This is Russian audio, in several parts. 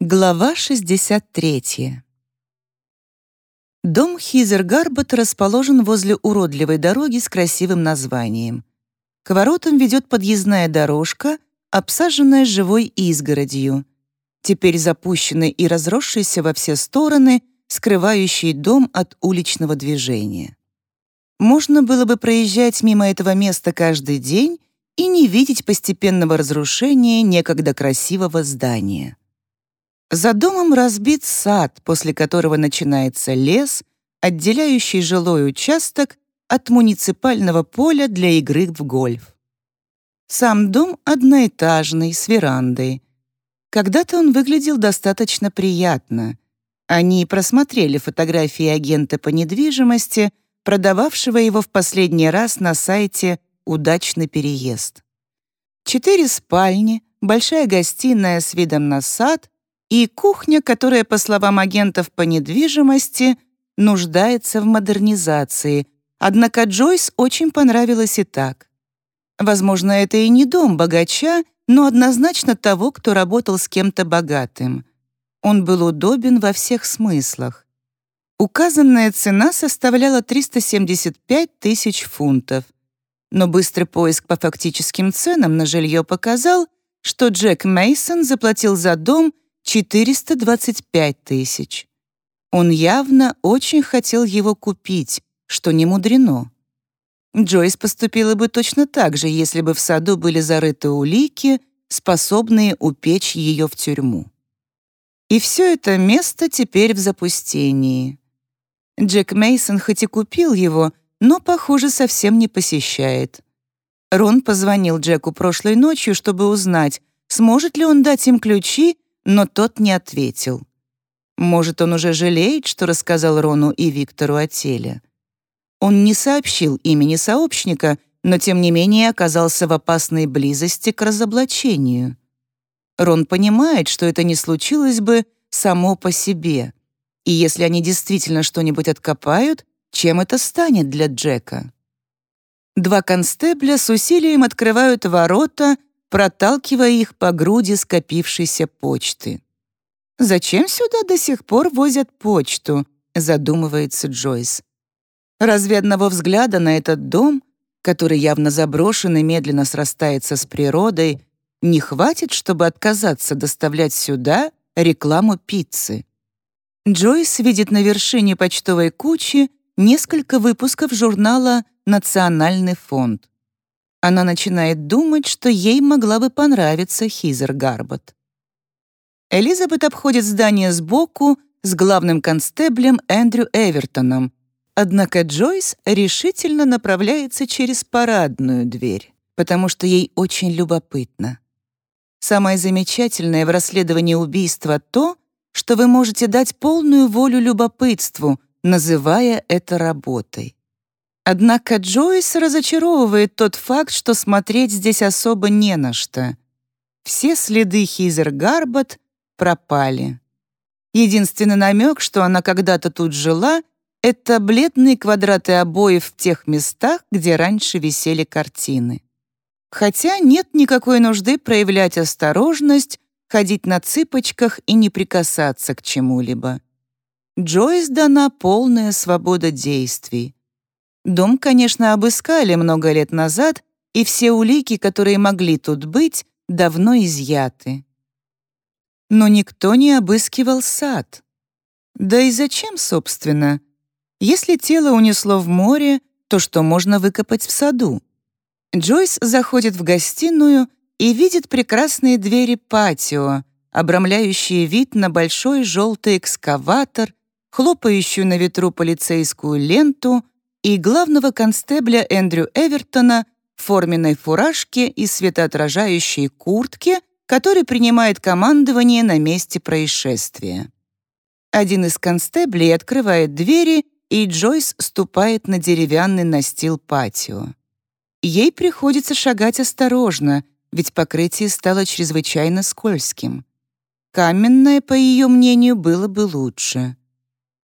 Глава 63. Дом Хизер-Гарбот расположен возле уродливой дороги с красивым названием. К воротам ведет подъездная дорожка, обсаженная живой изгородью, теперь запущенной и разросшейся во все стороны, скрывающей дом от уличного движения. Можно было бы проезжать мимо этого места каждый день и не видеть постепенного разрушения некогда красивого здания. За домом разбит сад, после которого начинается лес, отделяющий жилой участок от муниципального поля для игры в гольф. Сам дом одноэтажный, с верандой. Когда-то он выглядел достаточно приятно. Они просмотрели фотографии агента по недвижимости, продававшего его в последний раз на сайте «Удачный переезд». Четыре спальни, большая гостиная с видом на сад — и кухня, которая, по словам агентов по недвижимости, нуждается в модернизации. Однако Джойс очень понравилось и так. Возможно, это и не дом богача, но однозначно того, кто работал с кем-то богатым. Он был удобен во всех смыслах. Указанная цена составляла 375 тысяч фунтов. Но быстрый поиск по фактическим ценам на жилье показал, что Джек Мейсон заплатил за дом — 425 тысяч. Он явно очень хотел его купить, что не мудрено. Джойс поступила бы точно так же, если бы в саду были зарыты улики, способные упечь ее в тюрьму. И все это место теперь в запустении. Джек Мейсон хоть и купил его, но, похоже, совсем не посещает. Рон позвонил Джеку прошлой ночью, чтобы узнать, сможет ли он дать им ключи но тот не ответил. Может, он уже жалеет, что рассказал Рону и Виктору о теле. Он не сообщил имени сообщника, но тем не менее оказался в опасной близости к разоблачению. Рон понимает, что это не случилось бы само по себе. И если они действительно что-нибудь откопают, чем это станет для Джека? Два констебля с усилием открывают ворота проталкивая их по груди скопившейся почты. «Зачем сюда до сих пор возят почту?» — задумывается Джойс. «Разве одного взгляда на этот дом, который явно заброшен и медленно срастается с природой, не хватит, чтобы отказаться доставлять сюда рекламу пиццы?» Джойс видит на вершине почтовой кучи несколько выпусков журнала «Национальный фонд». Она начинает думать, что ей могла бы понравиться Хизер Гарбот. Элизабет обходит здание сбоку с главным констеблем Эндрю Эвертоном, однако Джойс решительно направляется через парадную дверь, потому что ей очень любопытно. Самое замечательное в расследовании убийства то, что вы можете дать полную волю любопытству, называя это работой. Однако Джойс разочаровывает тот факт, что смотреть здесь особо не на что. Все следы Хизер Гарбот пропали. Единственный намек, что она когда-то тут жила, это бледные квадраты обоев в тех местах, где раньше висели картины. Хотя нет никакой нужды проявлять осторожность, ходить на цыпочках и не прикасаться к чему-либо. Джойс дана полная свобода действий. Дом, конечно, обыскали много лет назад, и все улики, которые могли тут быть, давно изъяты. Но никто не обыскивал сад. Да и зачем, собственно? Если тело унесло в море, то что можно выкопать в саду? Джойс заходит в гостиную и видит прекрасные двери патио, обрамляющие вид на большой желтый экскаватор, хлопающую на ветру полицейскую ленту — и главного констебля Эндрю Эвертона в форменной фуражке и светоотражающей куртке, который принимает командование на месте происшествия. Один из констеблей открывает двери, и Джойс ступает на деревянный настил патио. Ей приходится шагать осторожно, ведь покрытие стало чрезвычайно скользким. Каменное, по ее мнению, было бы лучше.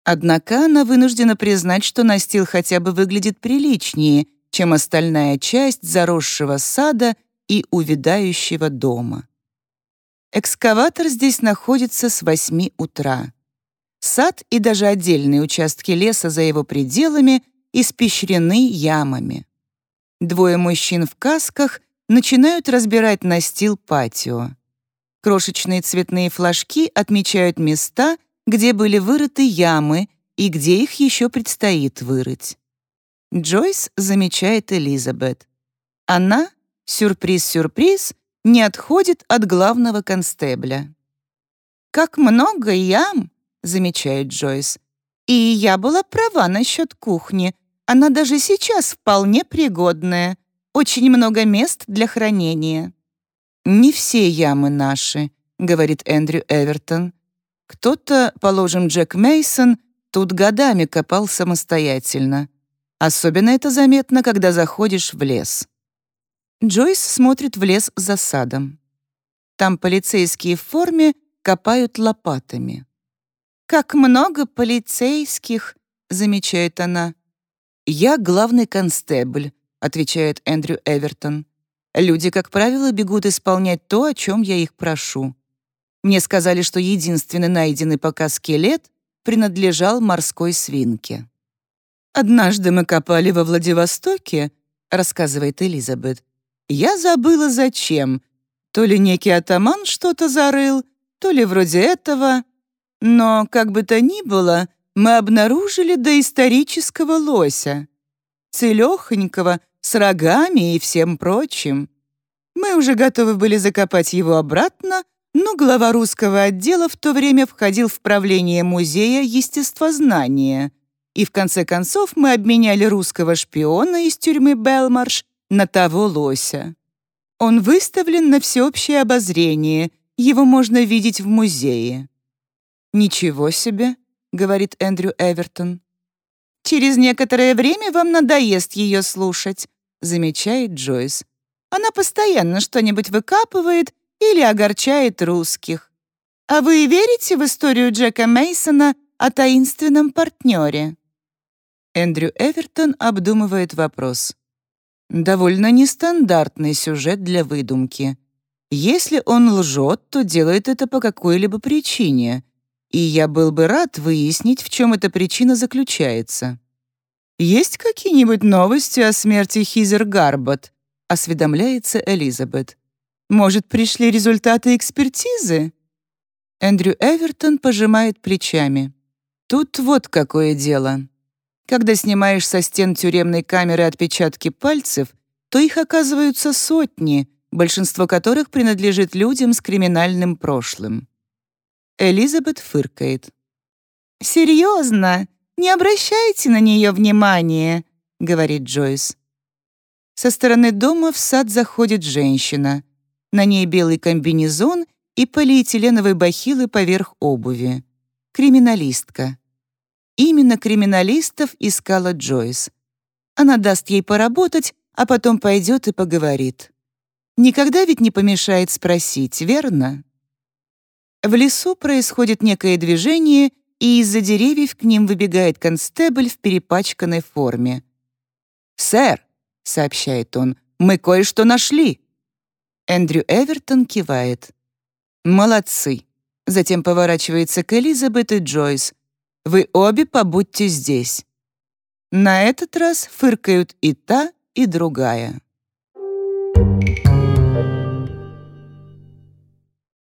Однако она вынуждена признать, что настил хотя бы выглядит приличнее, чем остальная часть заросшего сада и увядающего дома. Экскаватор здесь находится с 8 утра. Сад и даже отдельные участки леса за его пределами испещрены ямами. Двое мужчин в касках начинают разбирать настил патио. Крошечные цветные флажки отмечают места, где были вырыты ямы и где их еще предстоит вырыть. Джойс замечает Элизабет. Она, сюрприз-сюрприз, не отходит от главного констебля. «Как много ям!» — замечает Джойс. «И я была права насчет кухни. Она даже сейчас вполне пригодная. Очень много мест для хранения». «Не все ямы наши», — говорит Эндрю Эвертон. «Кто-то, положим, Джек Мейсон, тут годами копал самостоятельно. Особенно это заметно, когда заходишь в лес». Джойс смотрит в лес за садом. Там полицейские в форме копают лопатами. «Как много полицейских!» — замечает она. «Я главный констебль», — отвечает Эндрю Эвертон. «Люди, как правило, бегут исполнять то, о чем я их прошу. Мне сказали, что единственный найденный пока скелет принадлежал морской свинке». «Однажды мы копали во Владивостоке», — рассказывает Элизабет, я забыла, зачем. То ли некий атаман что-то зарыл, то ли вроде этого. Но, как бы то ни было, мы обнаружили доисторического лося. Целёхонького, с рогами и всем прочим. Мы уже готовы были закопать его обратно, но глава русского отдела в то время входил в правление музея естествознания. И в конце концов мы обменяли русского шпиона из тюрьмы Белмарш на того лося. Он выставлен на всеобщее обозрение, его можно видеть в музее. «Ничего себе», — говорит Эндрю Эвертон. «Через некоторое время вам надоест ее слушать», — замечает Джойс. «Она постоянно что-нибудь выкапывает или огорчает русских. А вы верите в историю Джека Мейсона о таинственном партнере?» Эндрю Эвертон обдумывает вопрос. Довольно нестандартный сюжет для выдумки. Если он лжет, то делает это по какой-либо причине, и я был бы рад выяснить, в чем эта причина заключается. «Есть какие-нибудь новости о смерти Хизер Гарбот?» — осведомляется Элизабет. «Может, пришли результаты экспертизы?» Эндрю Эвертон пожимает плечами. «Тут вот какое дело. Когда снимаешь со стен тюремной камеры отпечатки пальцев, то их оказываются сотни, большинство которых принадлежит людям с криминальным прошлым. Элизабет фыркает. «Серьезно? Не обращайте на нее внимания», — говорит Джойс. Со стороны дома в сад заходит женщина. На ней белый комбинезон и полиэтиленовые бахилы поверх обуви. Криминалистка. Именно криминалистов искала Джойс. Она даст ей поработать, а потом пойдет и поговорит. Никогда ведь не помешает спросить, верно? В лесу происходит некое движение, и из-за деревьев к ним выбегает констебль в перепачканной форме. «Сэр», — сообщает он, — «мы кое-что нашли». Эндрю Эвертон кивает. «Молодцы». Затем поворачивается к Элизабет и Джойс. Вы обе побудьте здесь». На этот раз фыркают и та, и другая.